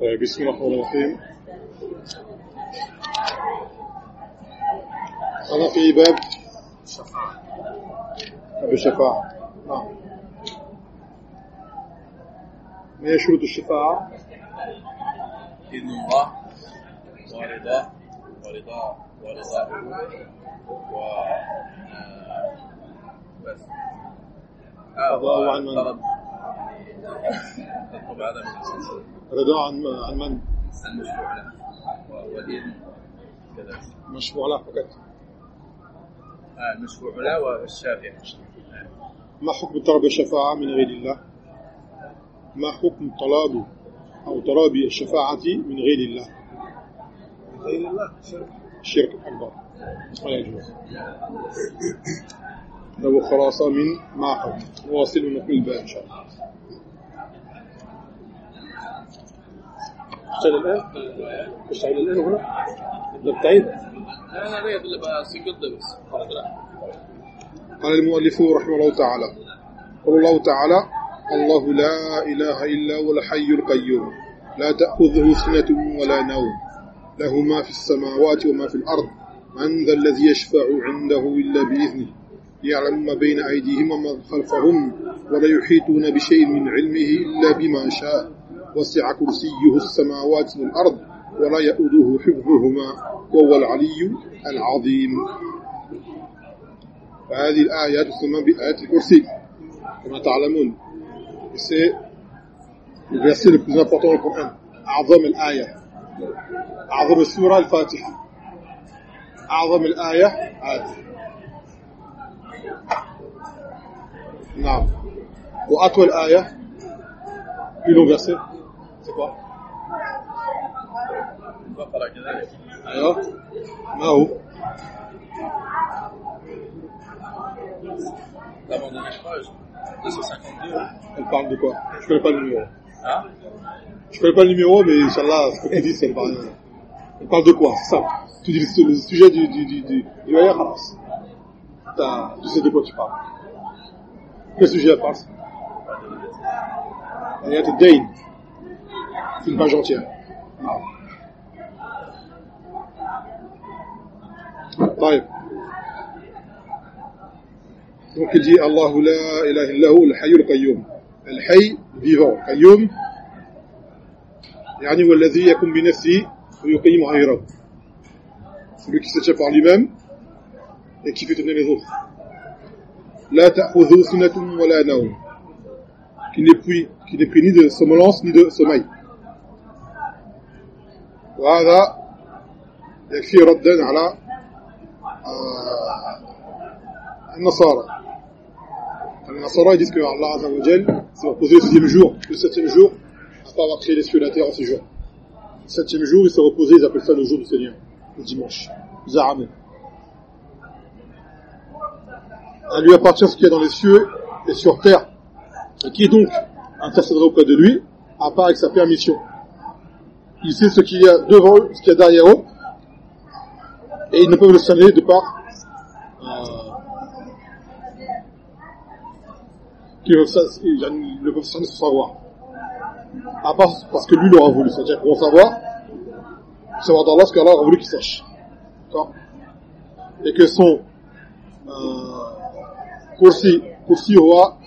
طيب بسم الله الرحمن الرحيم. أنا في باب الشفاعة باب الشفاعة نعم. ما هي شروط الشفاعة؟ إذن الله ورضاه ورضاه ورضاه و آه، بس. رضاه عن من؟ من رضا عن عن من؟ المشروع له و- والإذن كذلك مشروع له فقط المشروع له والشافع ما حكم طلب الشفاعة من غير الله؟ ما حكم طلب أو طلب الشفاعة من غير الله؟ غير الله شرك شرك أكبر ولا يجوز لو خلاصة من قبل واصل ونكمل الباب إن شاء الله اشتغل الآن؟ اشتغل الآن هنا؟ لا لا لا يضل بس يقضي بس قال المؤلف رحمه الله تعالى. قال الله تعالى الله لا إله إلا هو الحي القيوم. لا تأخذه سنة ولا نوم. له ما في السماوات وما في الأرض. من ذا الذي يشفع عنده إلا بإذنه؟ يعلم ما بين أيديهم وما خلفهم ولا يحيطون بشيء من علمه إلا بما شاء. وسع كرسيه السماوات والأرض ولا يؤوده حفظهما وهو العلي العظيم. فهذه الآية تسمى بآية الكرسي. كما تعلمون c'est le verset le plus important du أعظم الآية. أعظم السورة الفاتحة. أعظم الآية. هذه نعم. وأطول آية plus long verset. C'est quoi Alors Mao. Elle parle de quoi? Je connais pas le numéro. Hein? Je connais pas le numéro, mais Inch'Allah, tu dis, c'est le parle de quoi? Ça. Tu dis le sujet du, du, du, du, du Tu sais de quoi tu parles. Quel sujet elle parle? Ayat Dain. C'est une page entière. Ah. طيب Donc il dit Allahu la ilaha illahu al-hayy al-qayyum. Al-hayy vivant, qayyum يعني هو الذي يقوم بنفسه ويقيم غيره. Celui qui se tient par lui-même et qui fait tenir les autres. لا تأخذه سنة ولا نوم. Qui n'est pris, qui n'est pris ni de somnolence ni de sommeil. وهذا يكفي ردا على آه، النصارى les Nasara ils disent que Allah Azza wa Jal s'est reposé le sixième jour, le septième jour, après avoir créé les cieux et la terre en six jours. Le septième jour, il s'est reposé, ils appellent ça le jour du Seigneur, le dimanche. Zahamé. À lui appartient ce qu'il y a dans les cieux et sur terre. Et qui donc intercédera auprès de lui, à part avec sa permission. Il sait ce qu'il y a devant eux, ce qu'il y a derrière eux, et ils ne peuvent le saluer de par qu'ils ne peuvent sans savoir. À part parce que lui l'aura voulu. C'est-à-dire qu'ils vont savoir, savoir d'Allah ce qu'Allah aura voulu qu'ils sachent. D'accord? Et que son euh, kursi, kursi huwa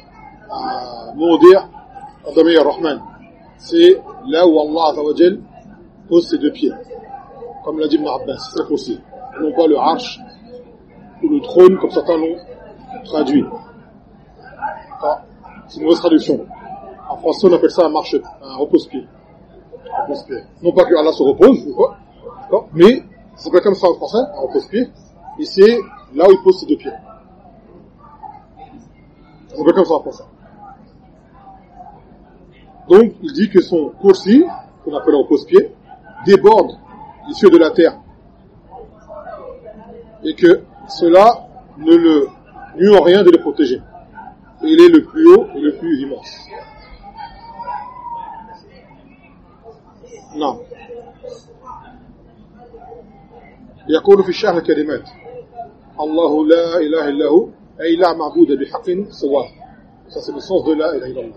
euh, mawdir qadami ar-Rahman. C'est là où Allah Azza wa pose ses deux pieds. Comme l'a dit Ibn c'est le kursi. Et non pas le arsh ou le trône comme certains l'ont traduit. D'accord C'est une mauvaise traduction. En français, on appelle ça un marche, un repose-pied. Un repose-pied. Non pas que Allah se repose, ou quoi, Mais, c'est pas comme ça en français, un repose-pied. Et c'est là où il pose ses deux pieds. C'est pas comme ça en français. Donc, il dit que son kursi, qu'on appelle repose-pied, déborde les cieux de la terre. Et que cela ne le nuit en rien de le protéger. Et il est le plus haut et le plus immense. نعم يقول في الشعر الكلمات الله لا إله إلا هو أي لا معبود بحق سواه ça c'est le sens de la ilaha illallah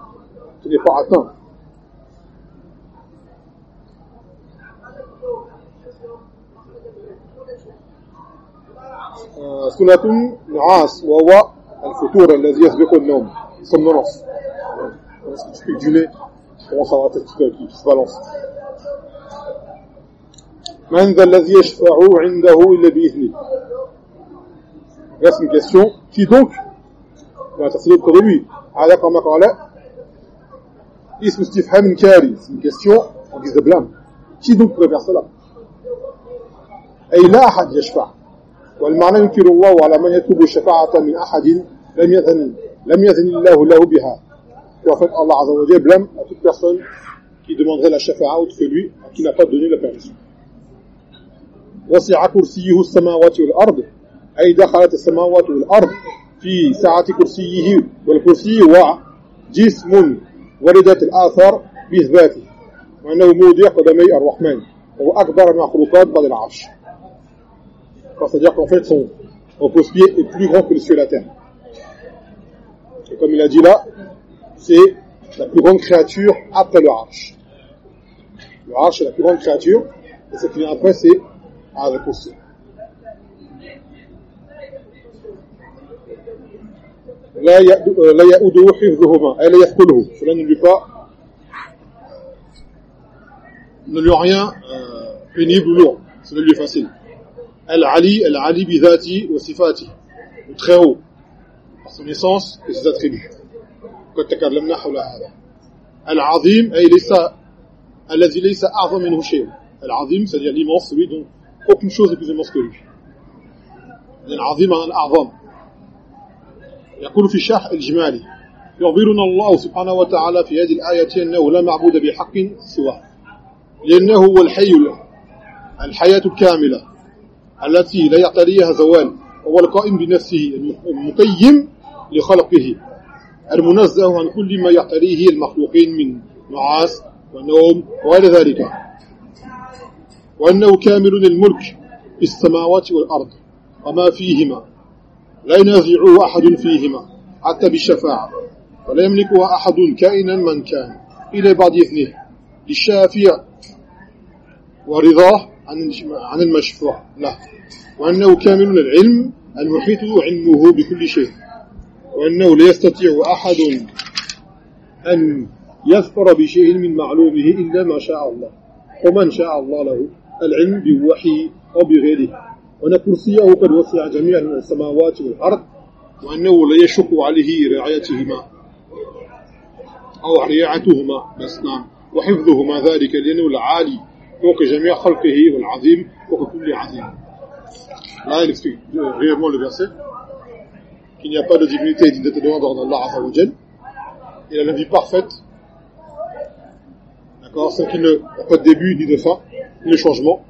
ce n'est pas atteint سنة نعاس وهو الفتور الذي يسبق النوم somnolence lorsque tu piques du nez tu commences à avoir ta petite qui se balance من ذا الذي يشفع عنده إلا بإذنه Reste une question. Qui donc va intercéder auprès de lui هذا كما قال اسم استفهام كاري سي كيستيون اون غيز دو بلام كي دونك بغا فيغ اي لا احد يشفع والمعنى ينكر الله على من يتوب الشفاعة من احد لم يذن لم يذن الله له بها وفات الله عز وجل بلام ا توت بيرسون كي دوموندري لا شفاعة اوت كو لوي دوني لا بيرميسيون وسع كرسيه السماوات والارض اي دخلت السماوات والارض في ساعة كرسيه والكرسي هو جسم جسم ولدت الآثار بإثباته وأنه موضع قدمي الرحمن وهو أكبر المخلوقات بعد العرش c'est-à-dire qu'en fait son repose-pied est plus grand que le ciel et la terre et comme il a dit là c'est la plus grande créature après le arche le arche est la plus grande créature et ce qui vient après c'est à la kursi لا لا يؤده حفظهما أي لا يثقله cela ne lui pas ne lui rien euh, pénible ou lourd cela lui est facile Al-Ali, Al-Ali bidhati wa sifati le très haut par son essence et ses attributs قد تكلمنا حول هذا العظيم أي ليس الذي ليس أعظم منه شيء العظيم c'est-à-dire l'immense celui dont aucune chose n'est plus immense que lui العظيم عن الأعظم يقول في الشرح الجمالي يخبرنا الله سبحانه وتعالى في هذه الآية أنه لا معبود بحق سواه لأنه هو الحي الحياة الكاملة التي لا يعتريها زوال هو القائم بنفسه المقيم لخلقه المنزه عن كل ما يعتريه المخلوقين من نعاس ونوم وغير ذلك وأنه كامل الملك في السماوات والأرض وما فيهما. لا ينازعه أحد فيهما حتى بالشفاعة. ولا يملكها أحد كائنا من كان إلى بعد إذنه. للشافع ورضاه عن المشفوع. له وأنه كامل العلم المحيط علمه بكل شيء. وأنه لا يستطيع أحد أن يذكر بشيء من معلومه إلا ما شاء الله. ومن شاء الله له العلم بوحي أو بغيره وأن كرسيه قد وسع جميع السماوات والأرض وأنه لا يشق عليه رعايتهما أو رعايتهما بس نعم وحفظهما ذلك لأنه العالي فوق جميع خلقه والعظيم فوق كل عظيم il explique réellement le verset qu'il n'y a pas de divinité d'identité dans Allah Azza wa Jal. Il a la vie parfaite. D'accord C'est qu'il n'a pas de début ni de fin, ni de changement.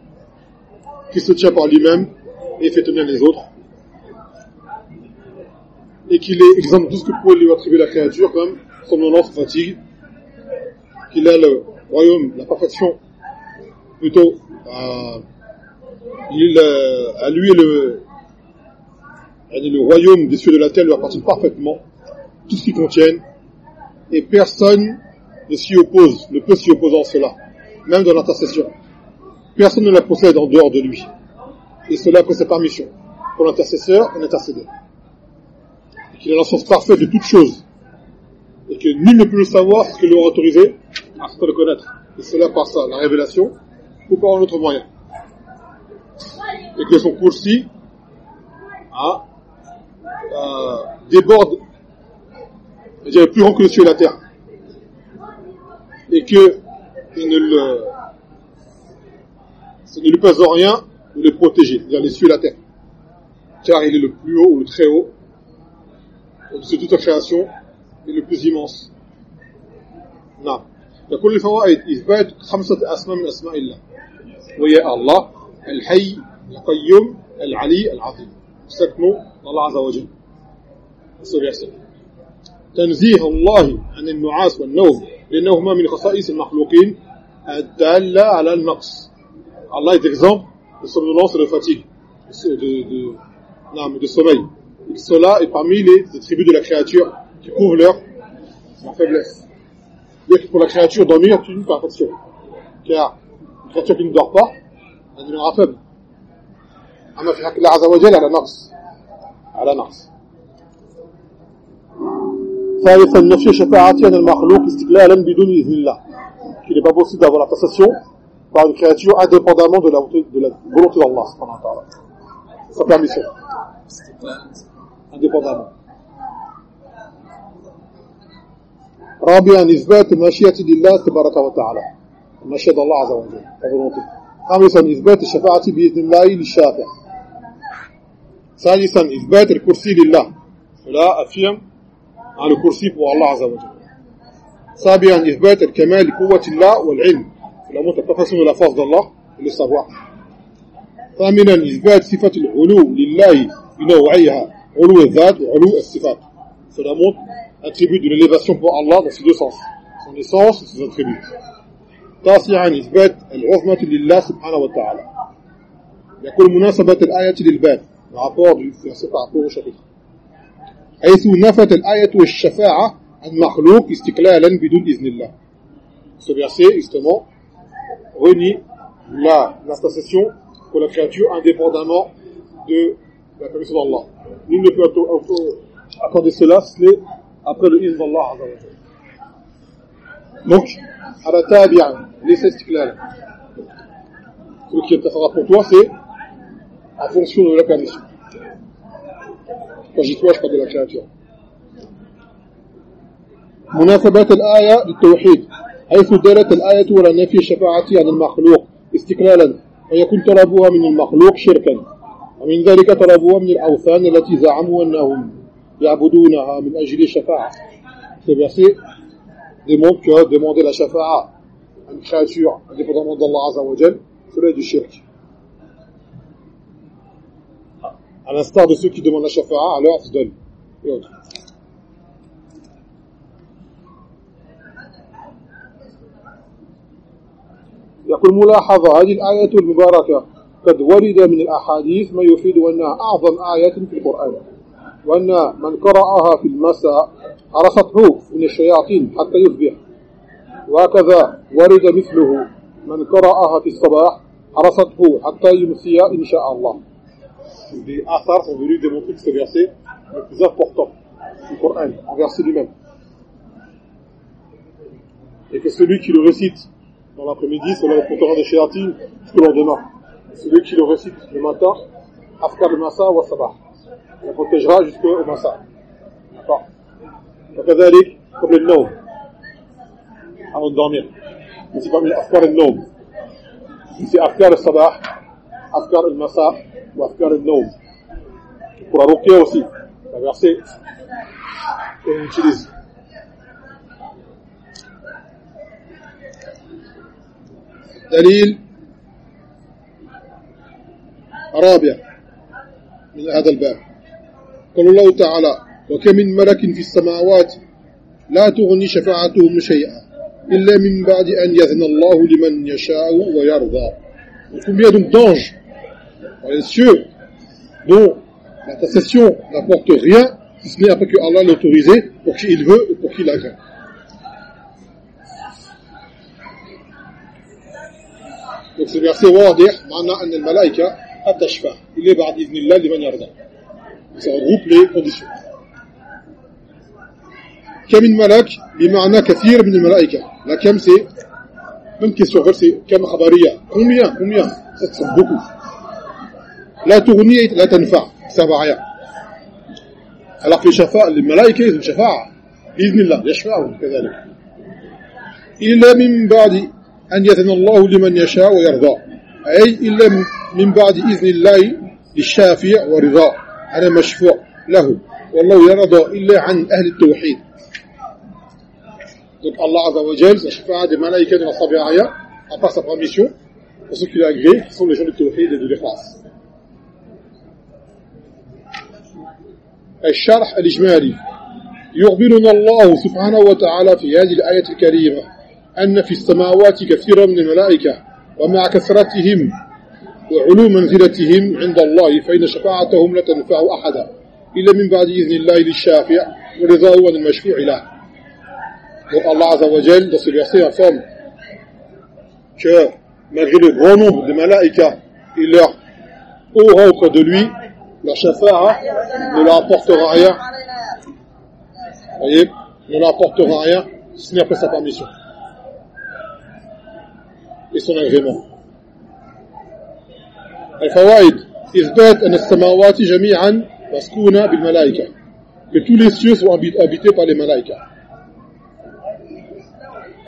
Qui se tient par lui-même et fait tenir les autres. Et qu'il est exempt de tout ce que pourrait lui attribuer la créature, comme somnolence, fatigue. Qu'il a le royaume, la perfection, plutôt, euh, il, euh, à lui le, le royaume des cieux de la terre lui appartient parfaitement, tout ce qu'ils contiennent, et personne ne s'y oppose, ne peut s'y opposer en cela, même dans l'intercession. Personne ne la possède en dehors de lui et cela que sa permission pour l'intercesseur et l'intercédé. Et qu'il a la science parfaite de toutes choses, et que nul ne peut le savoir ce qu'il aura autorisé à se le connaître. Et cela par ça, la révélation, ou par un autre moyen. Et que son cours-ci hein, euh, déborde, je plus grand que le ciel et la terre. Et que ne le, ça ne lui pèse rien de les protéger, c'est-à-dire les cieux et la terre. Car il est le plus haut ou le très haut, de toute création, et le plus immense. نعم يقول الفوائد إثبات خمسة أسماء من أسماء الله وهي الله الحي القيوم العلي العظيم استثنوا الله عز وجل تنزيه الله عن النعاس والنوم لأنهما من خصائص المخلوقين الدالة على النقص Allah est de somnolence et de fatigue, de, de, non, mais de sommeil. Et cela est parmi les attributs de la créature qui couvrent leur, leur faiblesse. C'est-à-dire que pour la créature, dormir est une perfection. Car une créature qui ne dort pas, elle deviendra faible. أما في حق الله عز وجل على نقص على نقص ثالثا نفي شفاعتي عن المخلوق استقلالا بدون إذن الله qu'il n'est pas possible d'avoir la passation par une créature indépendamment de la, de la volonté d'Allah sa permission. Indépendamment. رابعا إثبات مشيئة لله تبارك وتعالى مشيئة الله عز وجل volonté. خامسا إثبات الشفاعة بإذن الله للشافع ثالثا إثبات الكرسي لله فلا أفهم عن الكرسي pour الله عز وجل سابعا إثبات الكمال قوة الله والعلم الأمر تتفصل إلى فصد الله للصفوة ثامنا إثبات صفة العلو لله بنوعيها علو الذات وعلو الصفات. سو الأمر attribute d'une élévation pour Allah dans ses deux sens. Son essence et ses attributs. تاسعا إثبات العظمة لله سبحانه وتعالى. يقول مناسبة الآية للباب rapport du verset par rapport au chapitre. حيث نفت الآية والشفاعة المخلوق استقلالا بدون إذن الله. Ce verset, justement, renie la l'intercession pour la créature indépendamment de la permission d'Allah nul ne peut accorder cela si après le izn d'Allah donc على تابعا ليس استقلالا ce qui est pour toi c'est en fonction de la permission. Quand j'y toi, je parle de la créature. مناسبات الآية للتوحيد حيث دارت الآية على نفي الشفاعة عن المخلوق استقلالا. ويكون طلبها من المخلوق شركا. ومن ذلك طلبها من الأوثان التي زعموا أنهم يعبدونها من أجل شفاعة. سيبسي دمون كيها دمون دي لشفاعة عن خاشيع عندي فضمان الله عز وجل فريد الشرك على استعد سوكي دمون لشفاعة على أفضل يوضح يقول ملاحظة هذه الآية المباركة قد ورد من الأحاديث ما يفيد أنها أعظم آية في القرآن. وأن من قرأها في المساء عرصته من الشياطين حتى يصبح. وهكذا ورد مثله من قرأها في الصباح عرصته حتى يمسي إن شاء الله. Des Athars sont venus démontrer que ce verset le plus important du Coran, en verset lui-même. Et que celui qui le récite dans l'après-midi, selon le compteur de Shirati, jusqu'au lendemain. Celui qui le récite le matin, Afkar le Massa ou Asabah. Il protégera jusqu'au Massa. D'accord Donc, à comme le nom, avant de dormir. Ici, parmi les Afkar et nom. Ici, Afkar le Sabah, Afkar le Massa ou Afkar le nom. Pour la aussi, la verset qu'on utilise. دليل رابع من هذا الباب قال الله تعالى وكم من ملك في السماوات لا تغني شفاعتهم شيئا إلا من بعد أن يذن الله لمن يشاء ويرضى combien donc d'anges dans les cieux, dont l'intercession n'apporte rien, si ce n'est après que Allah l'a autorisé, pour qui il veut et pour qui il agrée. Donc ce verset واضح معنى أن الملائكة التشفع إلا بعد إذن الله لمن يرضى. Ça regroupe les conditions. كم من ملك بمعنى كثير من الملائكة. La كم c'est même question, c'est كم خبرية. Combien Combien Ça c'est beaucoup. لا تغني لا تنفع سبع آيات alors que les shafa, les malaïka ils ont shafa'a بإذن الله يشفعهم كذلك إلا من بعد أن يذن الله لمن يشاء ويرضى. أي إلا من بعد إذن الله للشافع ورضا على مشفوع له. والله يرضى إلا عن أهل التوحيد. Donc Allah Azza wa Jal, sa shafa'a des malaïkas de la Sabi'aya, à part sa permission, pour ceux qui l'ont agréé, qui sont les gens de Tawhid et de l'Ikhlas. الشرح الإجمالي. يخبرنا الله سبحانه وتعالى في هذه الآية الكريمة. أن في السماوات كثيرا من الملائكة ومع كثرتهم وعلو منزلتهم عند الله فإن شفاعتهم لا تنفع أحدا إلا من بعد إذن الله للشافع ورضاه عن المشفوع له Donc Allah Azza wa Jal, dans ce verset, informe que malgré le grand nombre de malaïkas, il leur aura auprès de lui, leur shafa'a ne leur apportera rien. Vous voyez Ne leur apportera rien, si n'est après sa permission. Agrément. الفوائد إثبات أن السماوات جميعا مسكونة بالملائكة que tous les cieux sont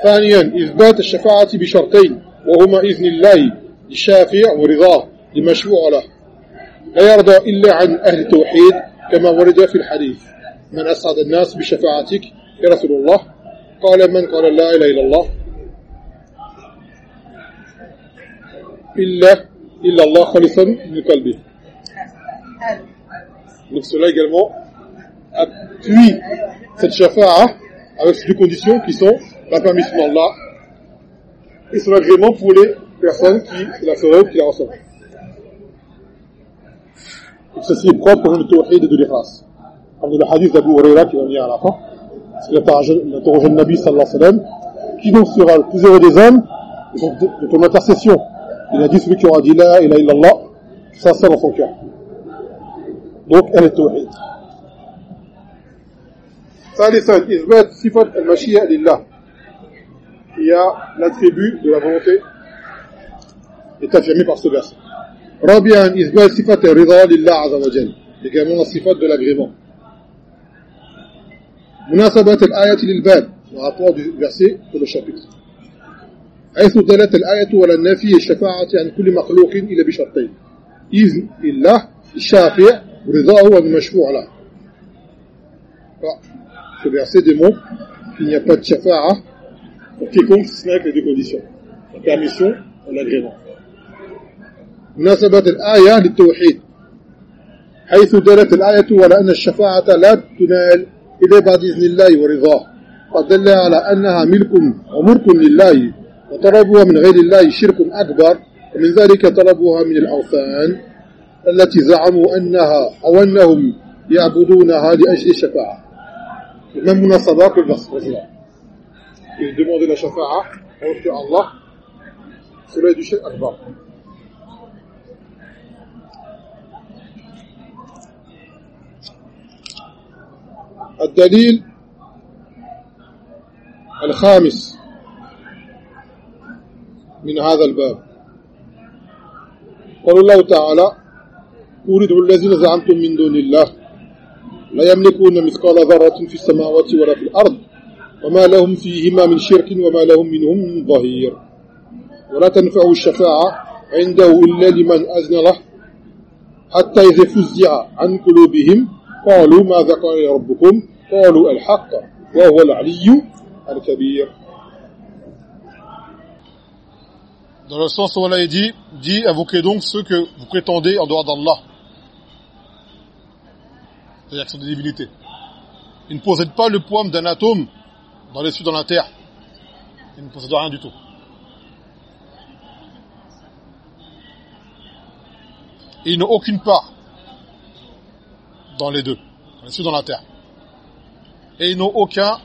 ثانيا إثبات الشفاعة بشرطين وهما إذن الله للشافع ورضاه لمشروع له. لا يرضى إلا عن أهل التوحيد كما ورد في الحديث من أسعد الناس بشفاعتك يا رسول الله. قال من قال لا إله إلا الله؟ Illa illallah khalifan min kalbi. Donc cela également appuie cette shafa'a avec deux conditions qui sont la permission d'Allah et son agrément pour les personnes qui la feront, qui la reçoivent. Donc ceci est propre au tawhid de l'ikhlas. Comme le hadith d'Abu Huraira qui va venir à la fin, c'est l'interrogé de Nabi sallallahu alayhi wa sallam, qui donc sera le plus heureux des hommes de ton intercession Il a dit celui qui aura dit la ilaha illallah, sincère dans son cœur. Donc elle est tawhid. ثالثا إثبات صفة المشيئة لله il y a l'attribut de la volonté est affirmé par ce verset. رابعا إثبات صفة الرضا لله عز وجل également la صفة de l'agrément مناسبة الآية للباب le rapport du verset pour le chapitre حيث دلت الآية ولا نفي الشفاعة عن كل مخلوق إلا بشرطين. إذن الله الشافع ورضاه والمشفوع له. Ce verset démontre qu'il n'y a pas de shafa'a pour quiconque ce n'est que les conditions. La permission et l'agrément. مناسبة الآية للتوحيد. حيث دلت الآية على أن الشفاعة لا تنال إلا بعد إذن الله ورضاه. قد دل على أنها ملك وملك لله. وطلبها من غير الله شرك أكبر ومن ذلك طلبها من الأوثان التي زعموا أنها أو أنهم يعبدونها لأجل الشفاعة même munasaba que le. Il demandait la shafa'a que Allah, cela est. الدليل الخامس من هذا الباب. قال الله تعالى أريد الذين زعمتم من دون الله لا يملكون مثقال ذرة في السماوات ولا في الأرض وما لهم فيهما من شرك وما لهم منهم من ظهير. ولا تنفع الشفاعة عنده إلا لمن أذن له حتى إذا فزع عن قلوبهم قالوا ماذا قال ربكم؟ قالوا الحق وهو العلي الكبير. Dans le sens où Allah est dit, dit, invoquez donc ceux que vous prétendez en dehors d'Allah. c'est-à-dire sont des divinités. Ils ne possèdent pas le poids d'un atome dans les cieux, dans la terre. Ils ne possèdent rien du tout. Et ils n'ont aucune part dans les deux, dans les cieux, dans la terre. Et ils n'ont aucun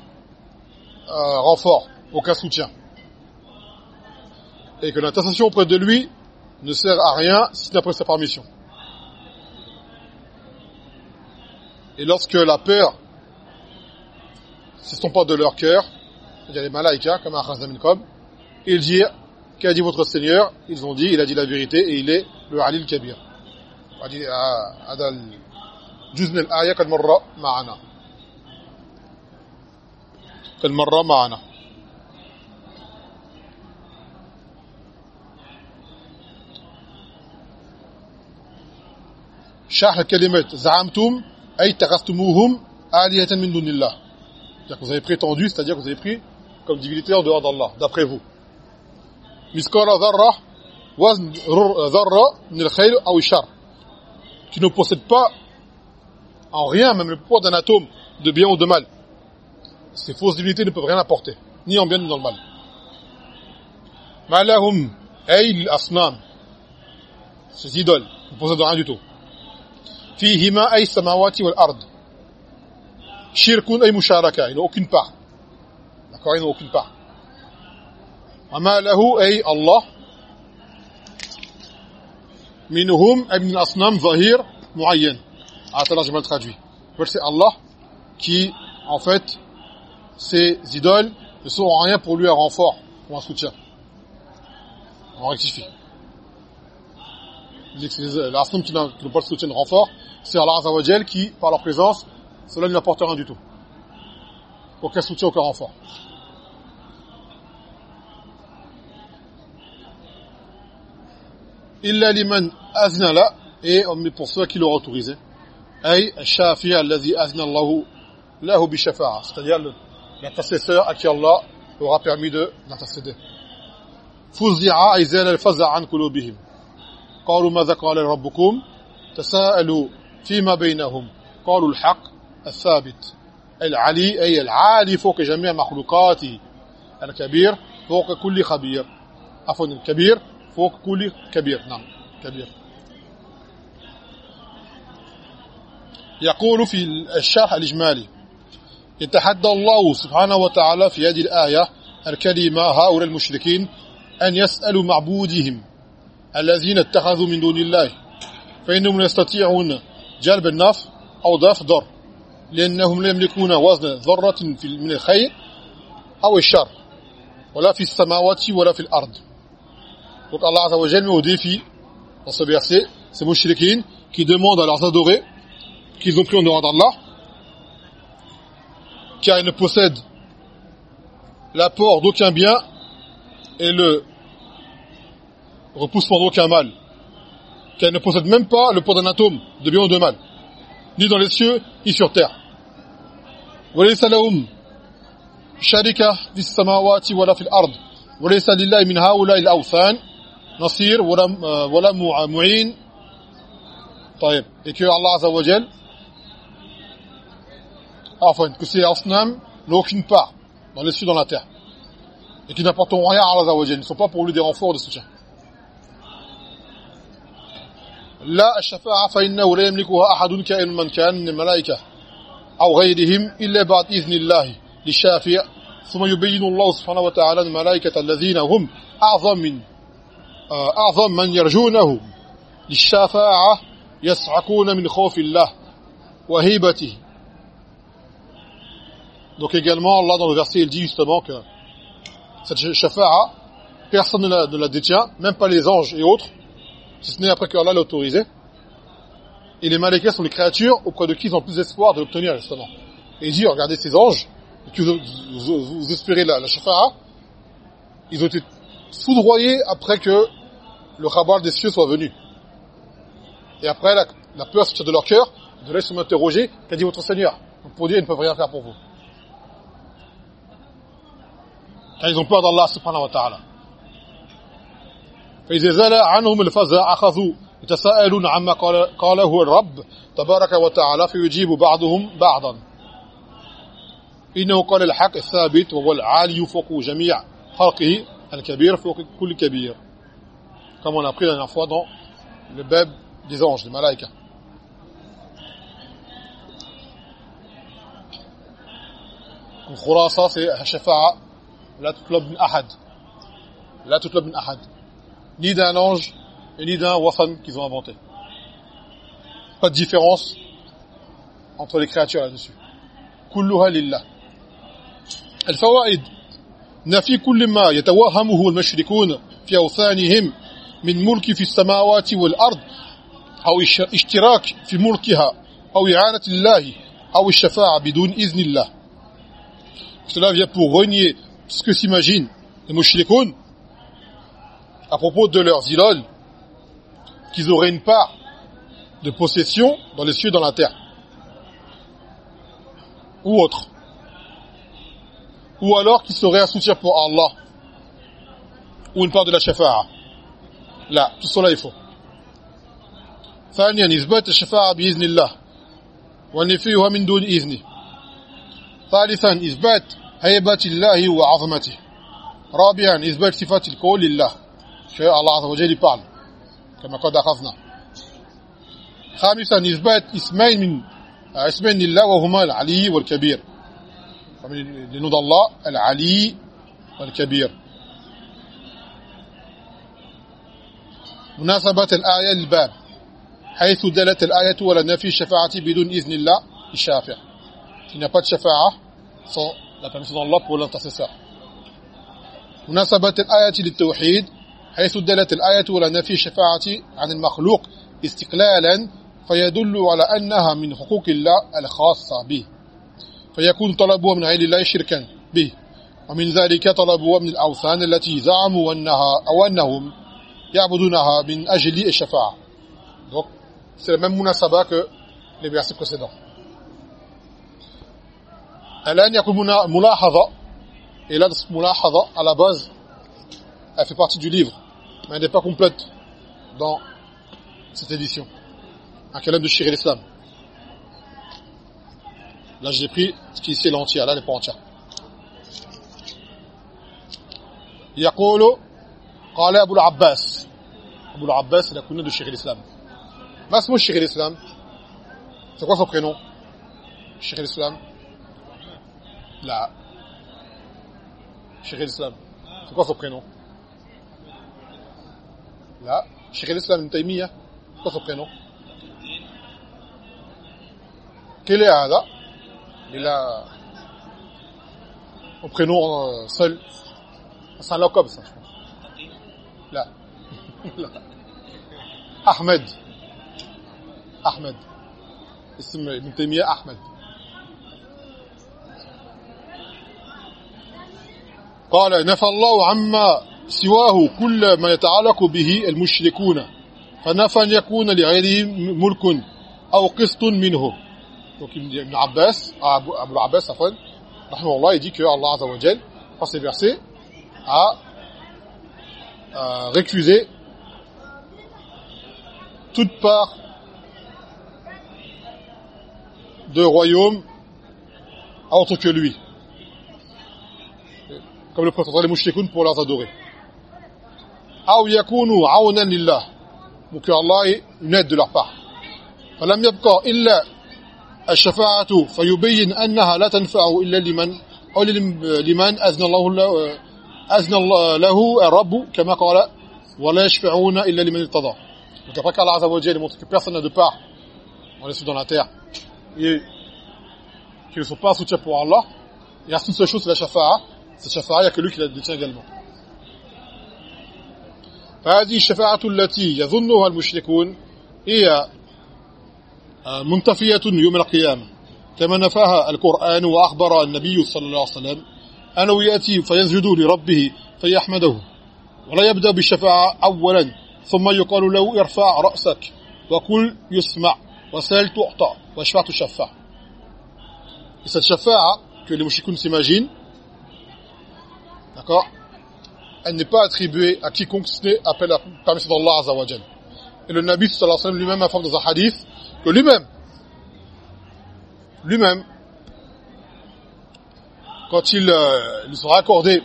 euh, renfort, aucun soutien et que l'intercession auprès de lui ne sert à rien si ce pas sa permission. Et lorsque la peur s'estompe pas de leur cœur, il y a les malaïkas, comme un Khazam ils dirent, qu'a dit votre Seigneur? Ils ont dit, il a dit la vérité et il est le Halil Kabir. شرح كلمة زعمتم أي تغستموهم آلهة من دون الله. C'est-à-dire que vous avez prétendu, c'est-à-dire que vous avez pris comme divinité en dehors d'Allah, d'après vous Miskara dharra wazn dharra min al-khayr ou shar qui ne possède pas en rien, même le poids d'un atome, de bien ou de mal. Ces fausses divinités ne peuvent rien apporter, ni en bien ni dans le mal. Malahum ay asnam ces idoles ne possèdent rien du tout. فيهما أي السماوات والأرض. شرك أي مشاركة يعني اوكن با لاكوين اوكن با وما له أي الله. منهم أي من الأصنام ظهير معين. اعتراض جمال تخاجي فرسي الله كي ان فيت سي زيدول ne sont en rien pour lui un renfort ou un soutien. On rectifie. Euh, l'Assoum qui ne pas le soutien de renfort, c'est Allah Azawajel qui, par leur présence, cela ne lui apporte rien du tout. Aucun soutien, aucun renfort. Illa liman aznala, et pour ceux qui l'ont autorisé. Ay c'est-à-dire l'intercesseur à qui Allah aura permis de l'intercéder. faza an. قالوا ماذا قال ربكم؟ تساءلوا فيما بينهم. قالوا الحق الثابت. العلي أي العالي فوق جميع مخلوقاته الكبير فوق كل خبير. عفوا الكبير فوق كل كبير. نعم كبير. يقول في الشرح الإجمالي يتحدى الله سبحانه وتعالى في هذه الآية الكلمة هؤلاء المشركين أن يسألوا معبودهم. الذين اتخذوا من دون الله فإنهم يستطيعون جلب النفع أو دفع ضر لأنهم لا يملكون وزن ذرة من الخير أو الشر ولا في السماوات ولا في الأرض Donc Allah Azza wa Jal met au défi dans ce verset ces mouchriquines qui demandent à leurs adorés qu'ils ont pris en dehors d'Allah car ils ne possèdent l'apport d'aucun bien et le repoussement d'aucun mal car ils ne possèdent même pas le poids d'un atome de bien ou de mal ni dans les cieux ni sur terre وليس لهم شركة في السماوات ولا في الأرض وليس لله من هؤلاء الأوثان نصير ولا ولا معين طيب et que Allah Azza wa Jal enfin que ces asnam n'ont aucune part dans les cieux dans la terre et qui n'apporteront rien à Allah Azza wa Jal ils ne sont pas pour lui des renforts de soutien لا الشفاعة فإنه لا يملكها أحد كائن من كان من الملائكة أو غيرهم إلا بعد إذن الله للشافع. ثم يبين الله سبحانه وتعالى الملائكة الذين هم أعظم من أعظم من يرجونه للشفاعة يسعكون من خوف الله وهيبته. Donc également, Allah dans le verset, il dit justement que cette shafa'a, personne ne la, ne la détient, même pas les anges et autres, si ce n'est après que Allah l'a autorisé. Et les malaïkas sont les créatures auprès de qui ils ont plus d'espoir de l'obtenir justement. Et il dit, regardez ces anges, vous, espérez la, la ils ont été foudroyés après que le khabar des cieux soit venu. Et après, la, la peur sortir de leur cœur, de là ils sont qu'a dit votre Seigneur? Donc pour dire, ils ne peuvent rien faire pour vous. Car ils ont peur d'Allah subhanahu wa ta'ala. فإذا زال عنهم الفزع أخذوا يتساءلون عما قال قاله الرب تبارك وتعالى فيجيب بعضهم بعضا. إنه قال الحق الثابت وهو العالي فوق جميع خلقه الكبير فوق كل كبير. Comme on a appris la dernière fois dans le c'est الشفاعة لا تطلب من أحد لا تطلب من أحد ni d'un ange et ni d'un wafan qu'ils ont inventé pas de différence entre les créatures là-dessus كلها لله الفوائد نفي كل ما يتوهمه المشركون في أوثانهم من ملك في السماوات والأرض أو اشتراك في ملكها أو إعانة الله أو الشفاعة بدون إذن الله Cela vient pour renier ce que s'imaginent les mouchrikoun à propos de leurs idoles, qu'ils auraient une part de possession dans les cieux et dans la terre. Ou autre. ou alors qu'il serait un soutien pour Allah ou une part de la shafa'a là tout cela est faux ثانيا إثبات الشفاعة بإذن الله ونفيها من دون إذنه ثالثا إثبات هيبة الله وعظمته رابعا إثبات صفات الكون لله شيء الله عز وجل parle كما قد أخذنا. خامسا إثبات اسمين من اسمين لله وهما العلي والكبير. لنود الله العلي والكبير. مناسبة الآية للباب حيث دلت الآية ولا نفي الشفاعة بدون إذن الله الشافع Il n'y a pas de shafa'a sans la permission. مناسبة الآية للتوحيد حيث دلت الآية ولا نفي الشفاعة عن المخلوق استقلالا فيدل على أنها من حقوق الله الخاصة به. فيكون طلبها من غير الله شركا به. ومن ذلك طلبها من الأوثان التي زعموا أنها أو أنهم يعبدونها من أجل الشفاعة. Donc c'est le même munasaba que les versets précédents. الآن يكون ملاحظة. Et là ملاحظة à la base. Elle fait partie du livre. mais elle n'est pas complète dans cette édition un kalam de Shir l'Islam là j'ai pris ce qui est l'entier là n'est pas entière يقول قال أبو العباس أبو العباس il a connu de Shir l'Islam ما اسمه Shir l'Islam c'est quoi son prénom Shir l'Islam là Shir l'Islam c'est quoi son prénom Là Ibn Taymiyyah c'est quoi son prénom quel est هذا il a au prénom seul c'est un locob ça je pense là Ahmed Ahmed اسم ابن تيمية أحمد قال نفى الله عما سواه كل ما يتعلق به المشركون فنفى أن يكون لغيره ملك أو قسط منه donc Ibn Abbas Abu, Abu Abbas Afan rahimahullah il dit que Allah Azza wa Jal par ces versets a euh, toute part de royaume autre que lui comme le prétendent les mouchikoun pour leurs adorer أو يكونوا عونا لله donc que Allah une aide de leur part فلم يبقى إلا الشفاعة فيبين أنها لا تنفع إلا لمن أو لمن أذن الله له أذن الله له الرب كما قال ولا يشفعون إلا لمن ارتضى donc après qu'Allah Azza wa Jalla montre que personne n'a de part dans les cieux dans la terre et qu'ils ne sont pas un soutien pour Allah il a une seule chose c'est la shafa'a cette shafa'a il n'y a que lui qui la détient également فهذه الشفاعة التي يظنها المشركون هي منتفية يوم القيامة. كما نفاها القرآن وأخبر النبي صلى الله عليه وسلم أنه يأتي فيسجد لربه فيحمده ولا يبدأ بالشفاعة أولا ثم يقال له ارفع رأسك وكل يسمع وسأل تعطى واشفع تشفع. Et cette shafa'a que les mouchikoun s'imaginent, d'accord, elle n'est pas attribuée à quiconque ce n'est appel à permission d'Allah Azza wa Jal. Et le Nabi sallallahu alayhi wa sallam lui-même informe dans un hadith que lui-même, lui-même, quand il, euh, sera accordé,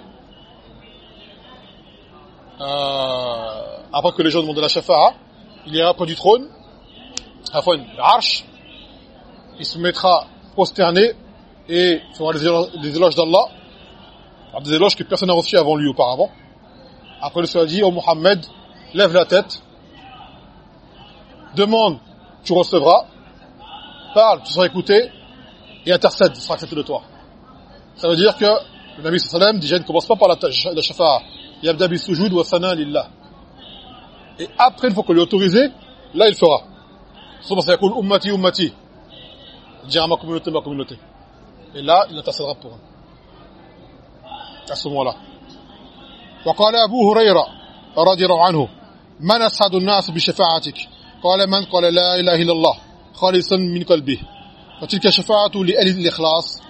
euh, après que les gens demandent la shafa'a, il ira près du trône, à la fois une arche, il se mettra prosterné et fera les éloges d'Allah, des éloges que personne n'a reçus avant lui auparavant. Après le sera dit, oh Mohammed, lève la tête, demande, tu recevras, parle, tu seras écouté, et intercède, sera accepté de toi. Ça veut dire que le Nabi sallam déjà ne commence pas par la, la shafa'a. Yabda bi sujud wa sana lillah. Et après, une fois qu'on lui autorisé, là il fera. Souvent ça dit ummati ummati. Il dira ma communauté, ma communauté. Et là, il intercédera pour eux. À ce moment-là. وقال أبو هريرة رضي الله عنه من اسعد الناس بشفاعتك؟ قال من قال لا إله إلا الله خالصا من قلبه. فتلك شفاعته لاهل الإخلاص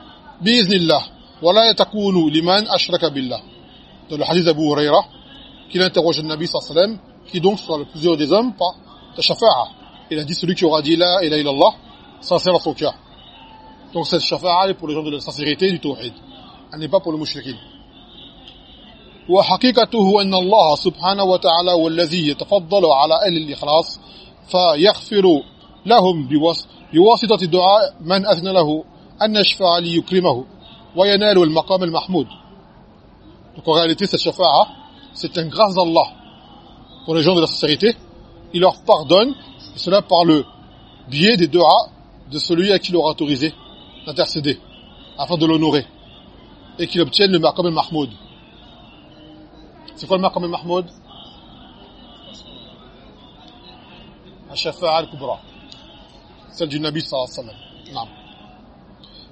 بإذن الله ولا تكون لمن أشرك بالله. ده الحديث ابو هريره كان يتوجه النبي صلى الله عليه وسلم كي دونك سوى plusieurs des hommes par ta shafa'a. Il a dit celui qui aura dit la ilaha illallah ça sera son cœur donc cette shafa'a est pour les gens de la sincérité du tawhid. Elle وحقيقته أن الله سبحانه وتعالى هو الذي يتفضل على أهل الإخلاص فيغفر لهم بواسطة دعاء من أذن له أن يشفع ليكرمه وينال المقام المحمود Donc en réalité, cette shafa'a, c'est une grâce d'Allah pour les gens de la sincérité. Il leur pardonne, cela par le biais des du'a de celui à qui il aura autorisé d'intercéder, afin de l'honorer, et qu'il obtienne le maqam al-mahmoud. C'est quoi le maqam al-mahmoud الشفاعة الكبرى. du Nabi صلى الله عليه وسلم. نعم.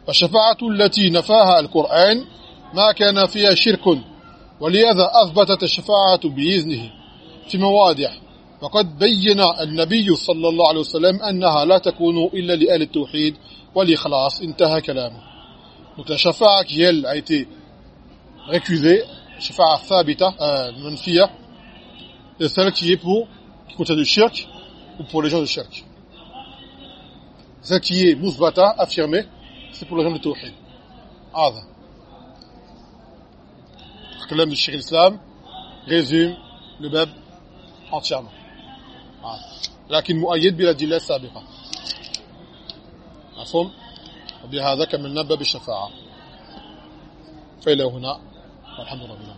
فالشفاعة التي نفاها القرآن ما كان فيها شرك ولهذا أثبتت الشفاعة بإذنه في مواضع. وقد بين النبي صلى الله عليه وسلم أنها لا تكون إلا لأهل التوحيد والإخلاص. انتهى كلامه. Donc la shafa'a qui shafa'a thabita, euh, manfiya, est celle qui est pour, qui contient du shirk, ou pour les gens de shirk. Celle qui est musbata, affirmée, c'est pour les gens de tawhid. هذا الكلام de Cheikh l'Islam résume le bab entièrement لكن مؤيد بالأدلة السابقة مفهوم وبهذا كملنا باب الشفاعة فإلى هنا والحمد لله